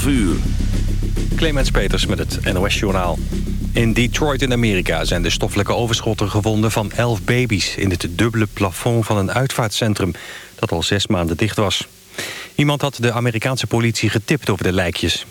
12 uur. Clemens Peters met het NOS-journaal. In Detroit in Amerika zijn de stoffelijke overschotten gevonden van 11 baby's... in het dubbele plafond van een uitvaartcentrum dat al zes maanden dicht was. Iemand had de Amerikaanse politie getipt over de lijkjes.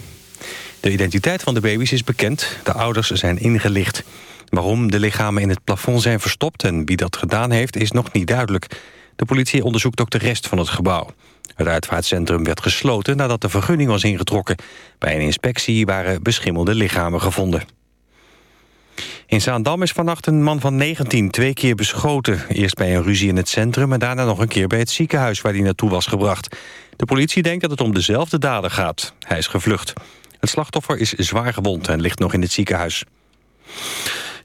De identiteit van de baby's is bekend. De ouders zijn ingelicht. Waarom de lichamen in het plafond zijn verstopt en wie dat gedaan heeft is nog niet duidelijk. De politie onderzoekt ook de rest van het gebouw. Het uitvaartcentrum werd gesloten nadat de vergunning was ingetrokken. Bij een inspectie waren beschimmelde lichamen gevonden. In Zaandam is vannacht een man van 19 twee keer beschoten. Eerst bij een ruzie in het centrum en daarna nog een keer bij het ziekenhuis waar hij naartoe was gebracht. De politie denkt dat het om dezelfde dader gaat. Hij is gevlucht. Het slachtoffer is zwaar gewond en ligt nog in het ziekenhuis.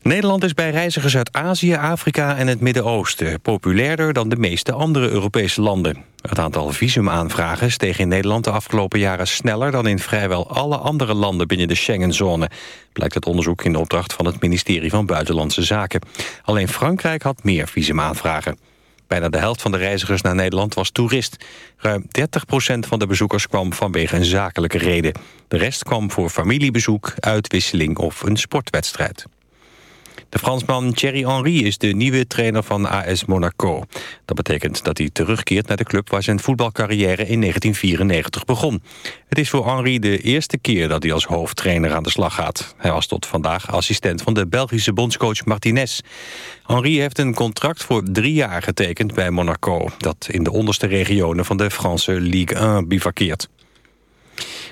Nederland is bij reizigers uit Azië, Afrika en het Midden-Oosten... populairder dan de meeste andere Europese landen. Het aantal visumaanvragen steeg in Nederland de afgelopen jaren... sneller dan in vrijwel alle andere landen binnen de Schengenzone... blijkt het onderzoek in de opdracht van het ministerie van Buitenlandse Zaken. Alleen Frankrijk had meer visumaanvragen. Bijna de helft van de reizigers naar Nederland was toerist. Ruim 30% van de bezoekers kwam vanwege een zakelijke reden. De rest kwam voor familiebezoek, uitwisseling of een sportwedstrijd. De Fransman Thierry Henry is de nieuwe trainer van AS Monaco. Dat betekent dat hij terugkeert naar de club waar zijn voetbalcarrière in 1994 begon. Het is voor Henry de eerste keer dat hij als hoofdtrainer aan de slag gaat. Hij was tot vandaag assistent van de Belgische bondscoach Martinez. Henry heeft een contract voor drie jaar getekend bij Monaco... dat in de onderste regionen van de Franse Ligue 1 bivakkeert.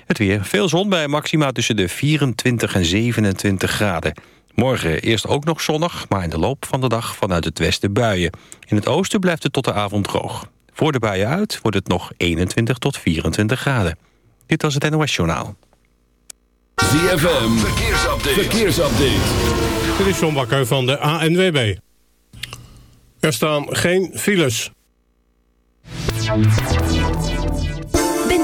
Het weer. Veel zon bij maxima tussen de 24 en 27 graden. Morgen eerst ook nog zonnig, maar in de loop van de dag vanuit het westen buien. In het oosten blijft het tot de avond droog. Voor de buien uit wordt het nog 21 tot 24 graden. Dit was het NOS Journaal. ZFM, verkeersupdate. verkeersupdate. Dit is John Bakker van de ANWB. Er staan geen files.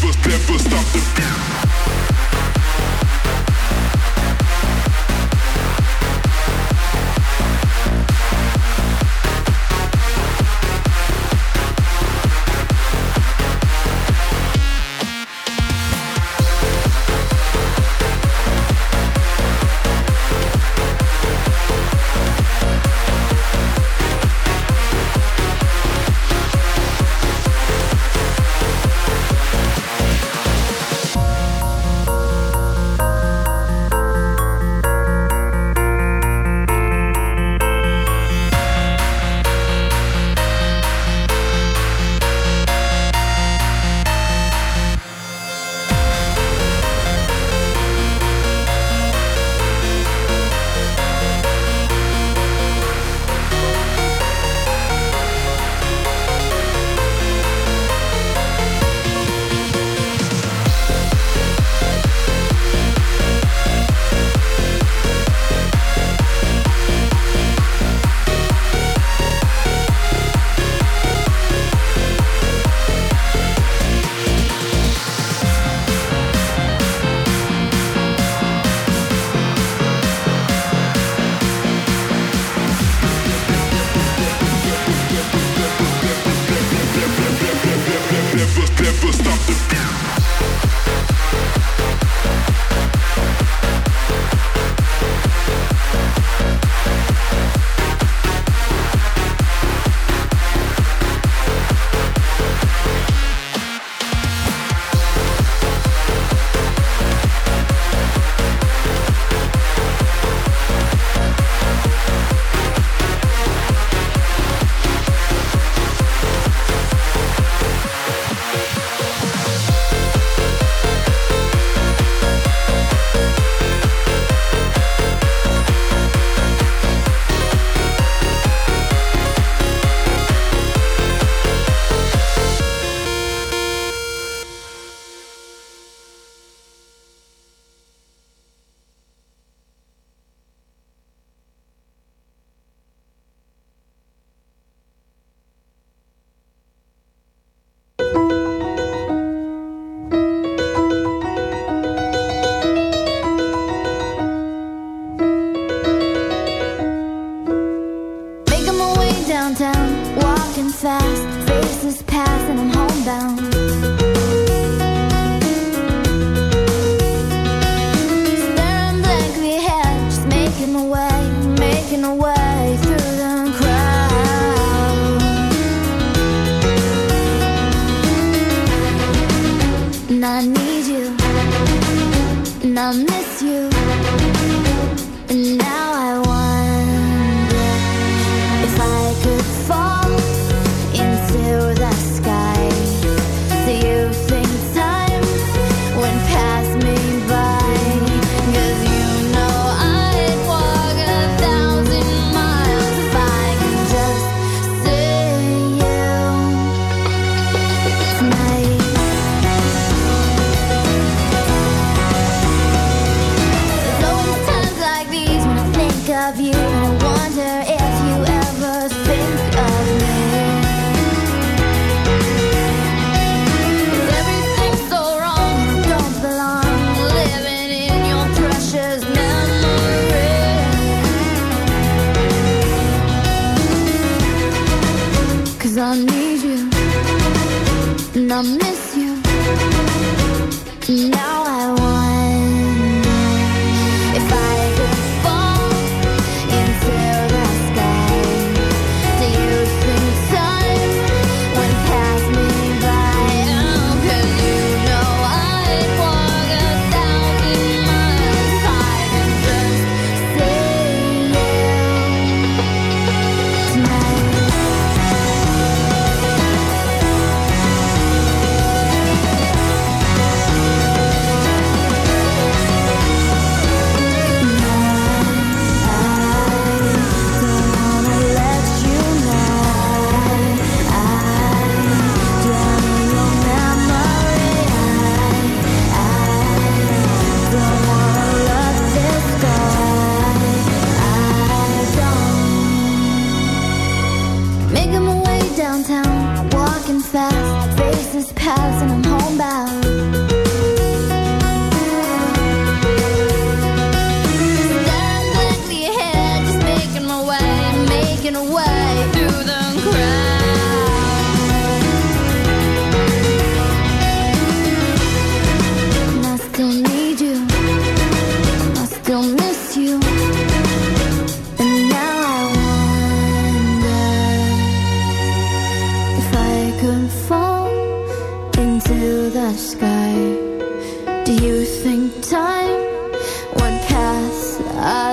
never, never stop the beat.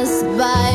Us by?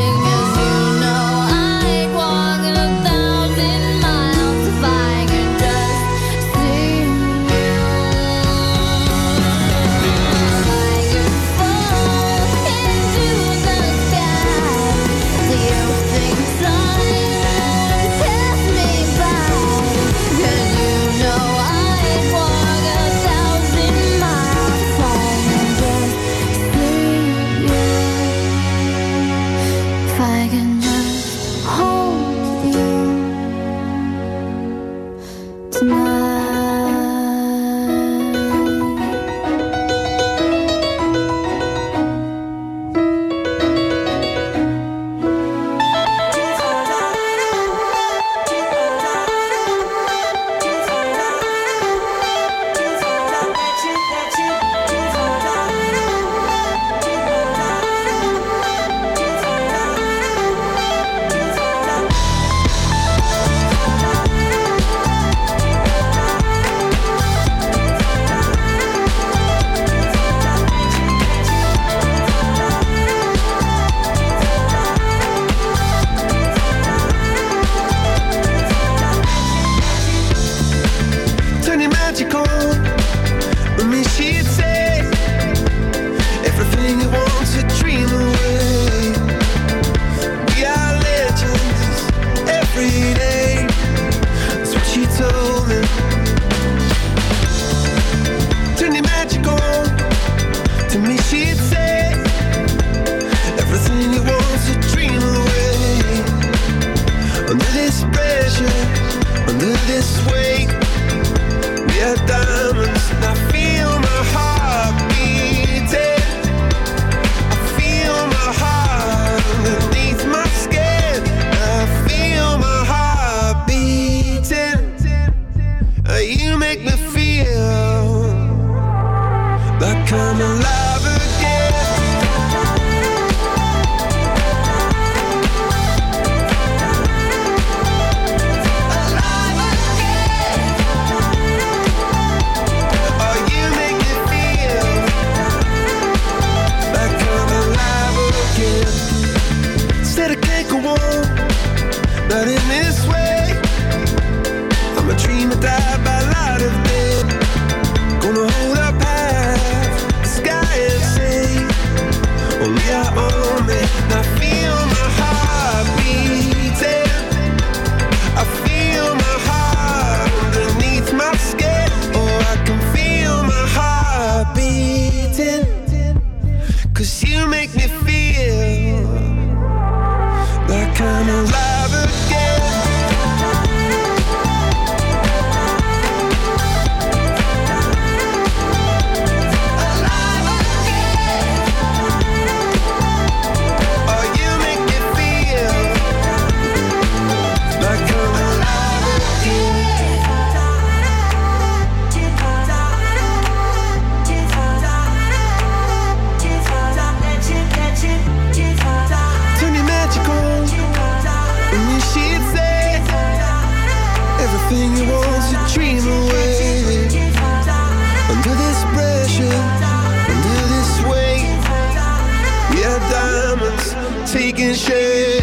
Shape.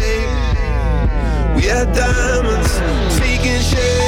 We are diamonds taking shape.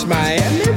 I watched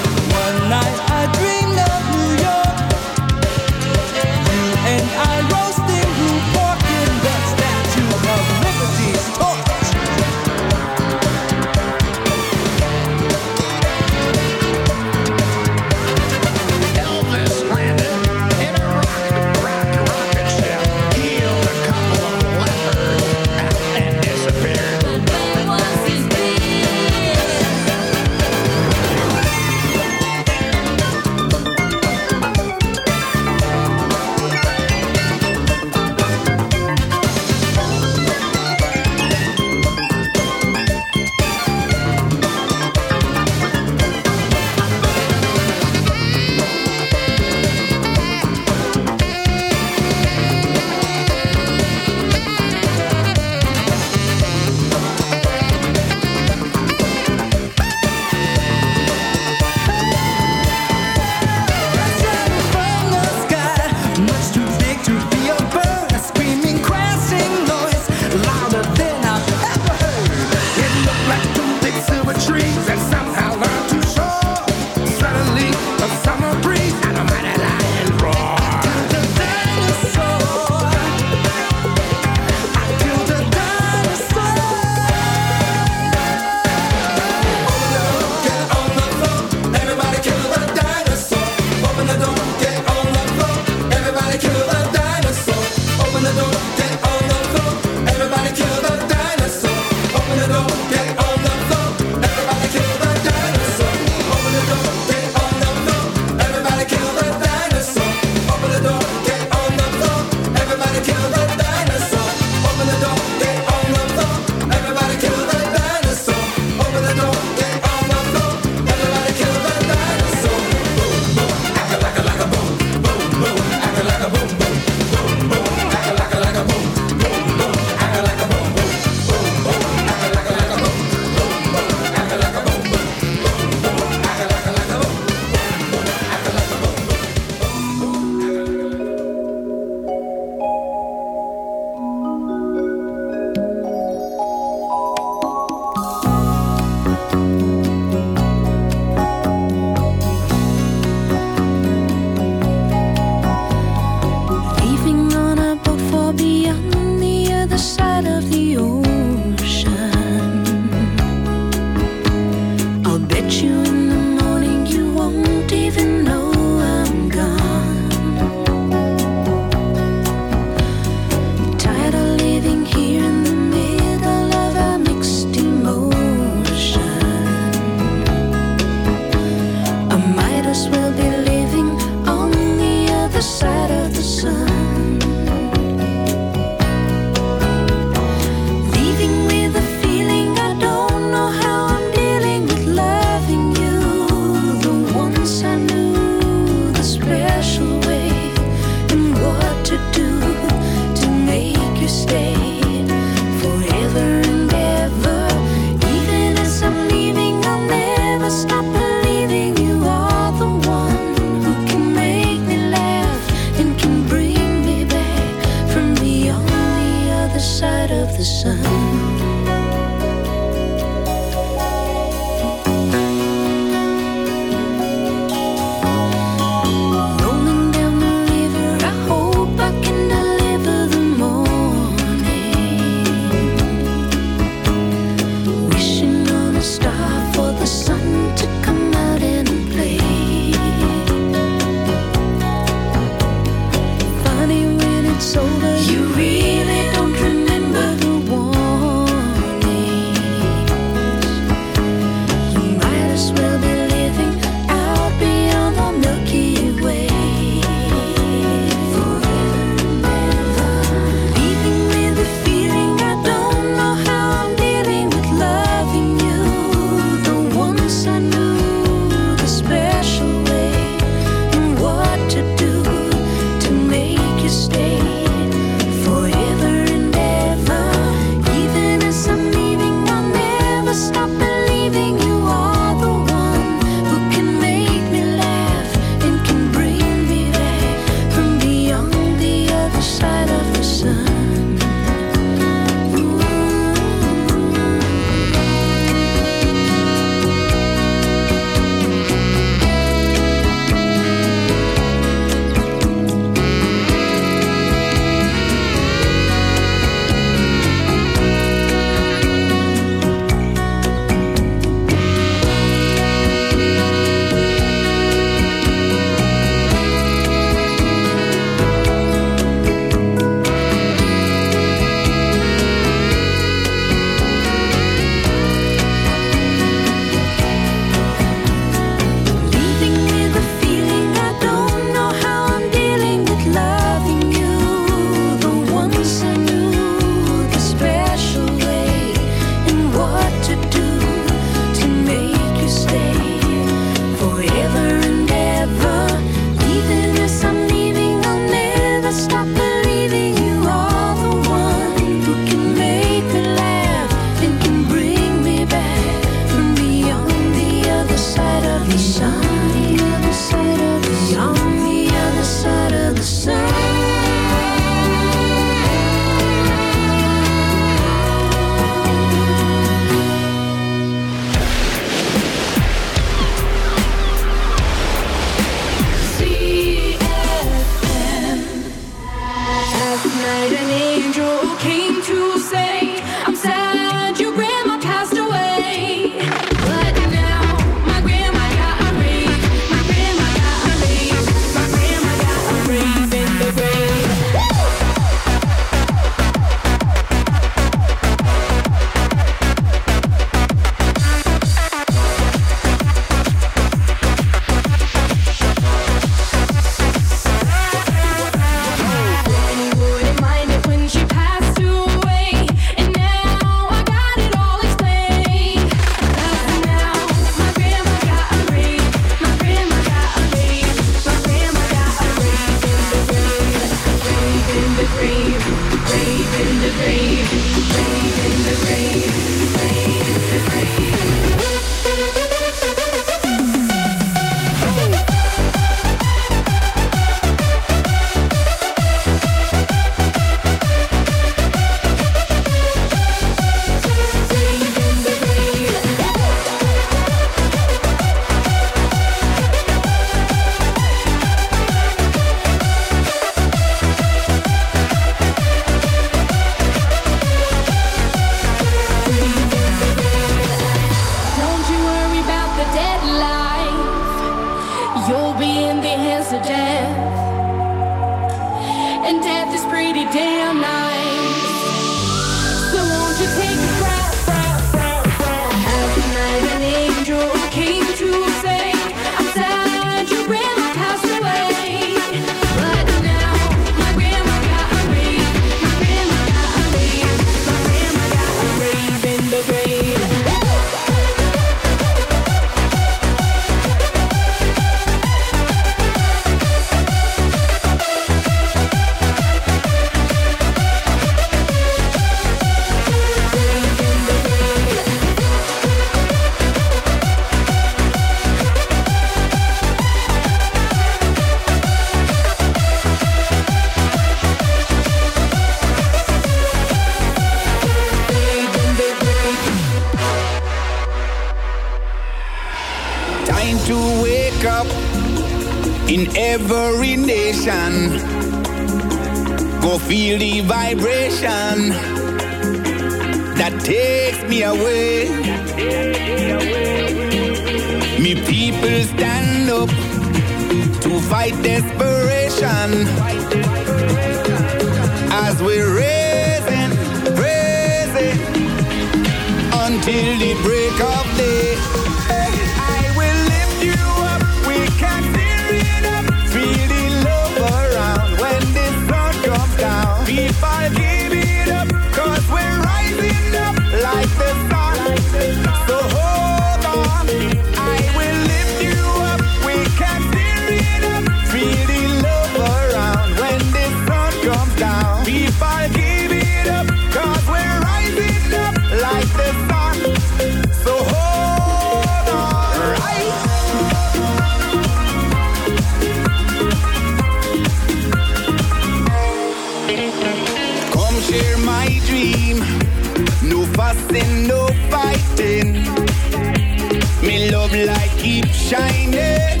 light keep shining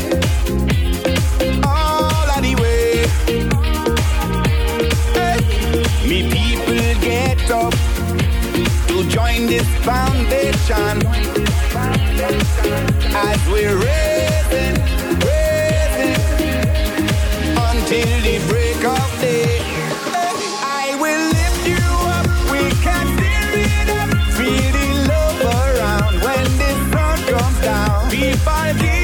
all of the way. Hey. Me people get up to join this foundation as we're raising, raising until the break of day. We I leave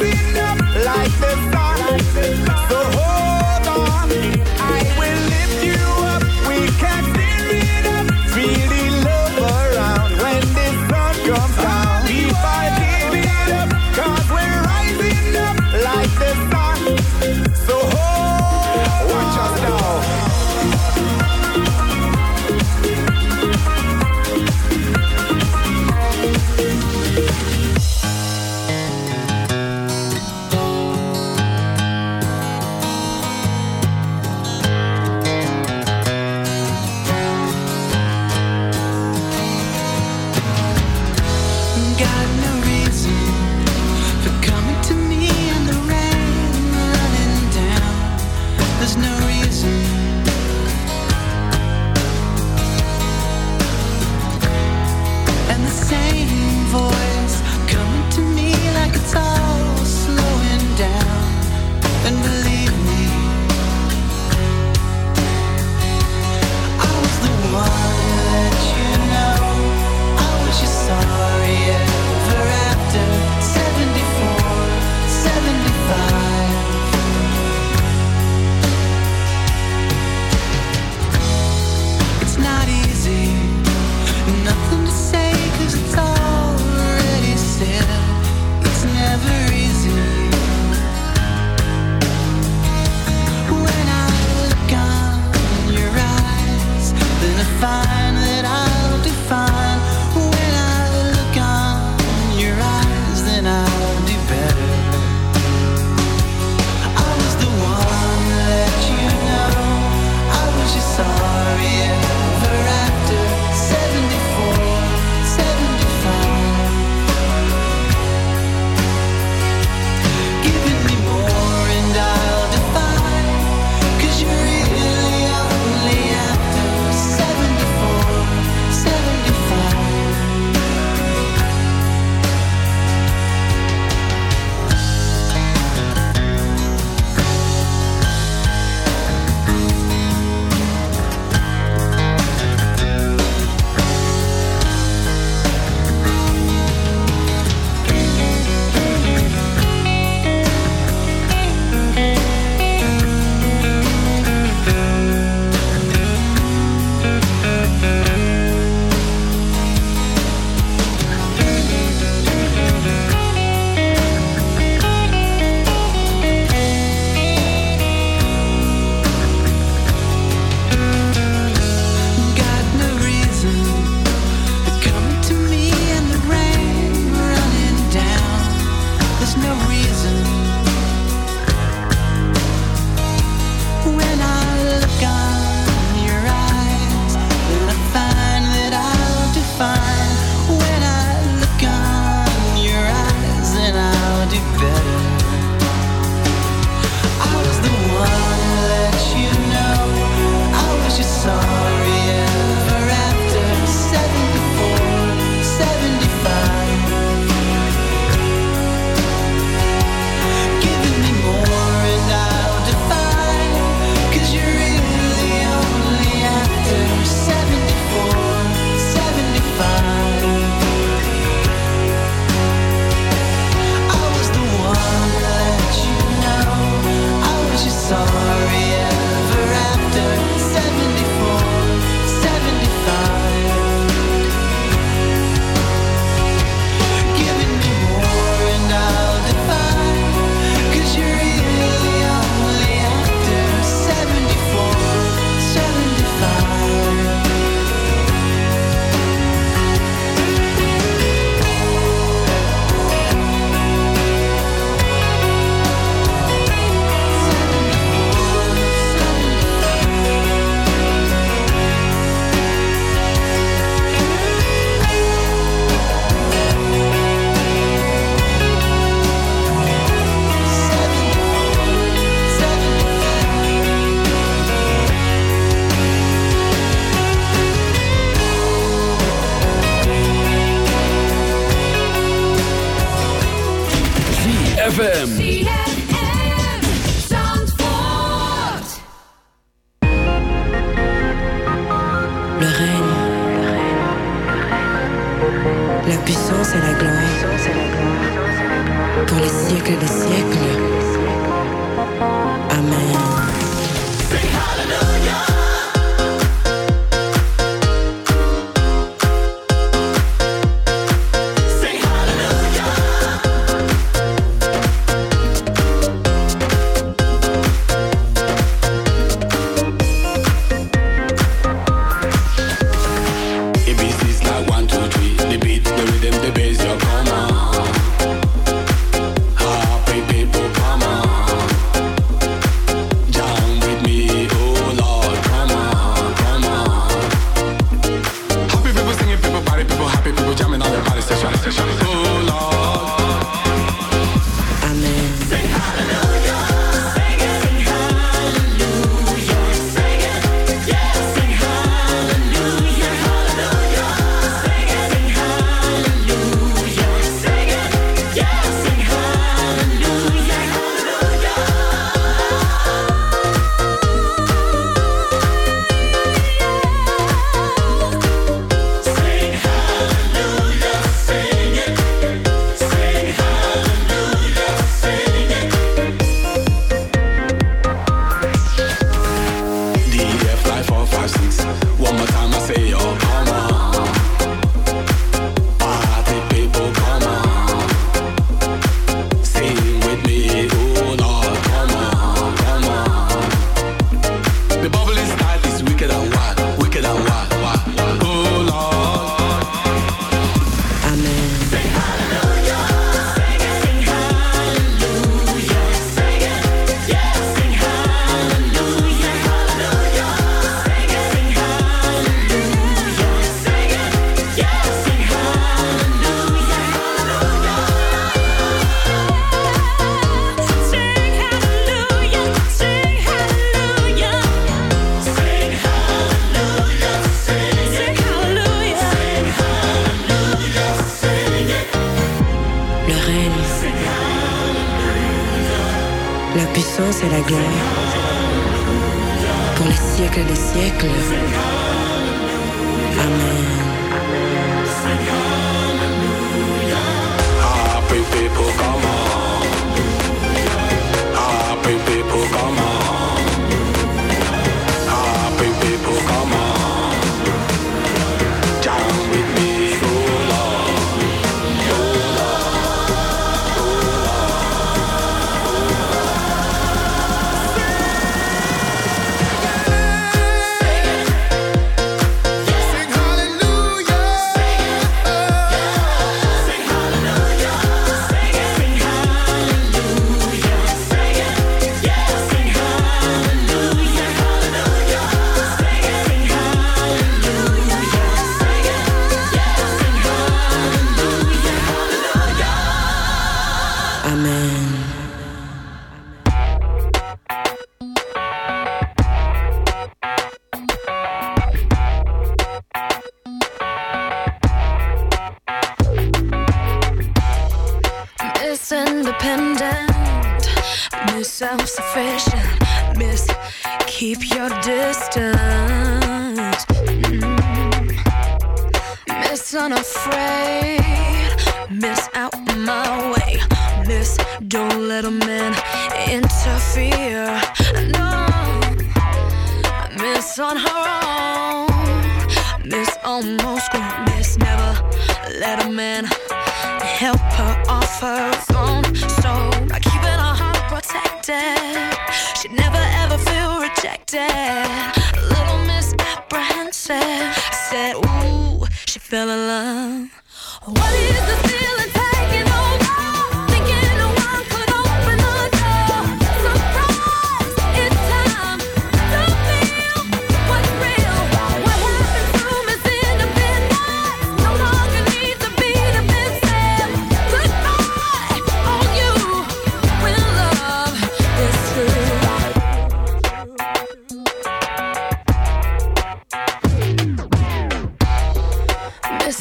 Like the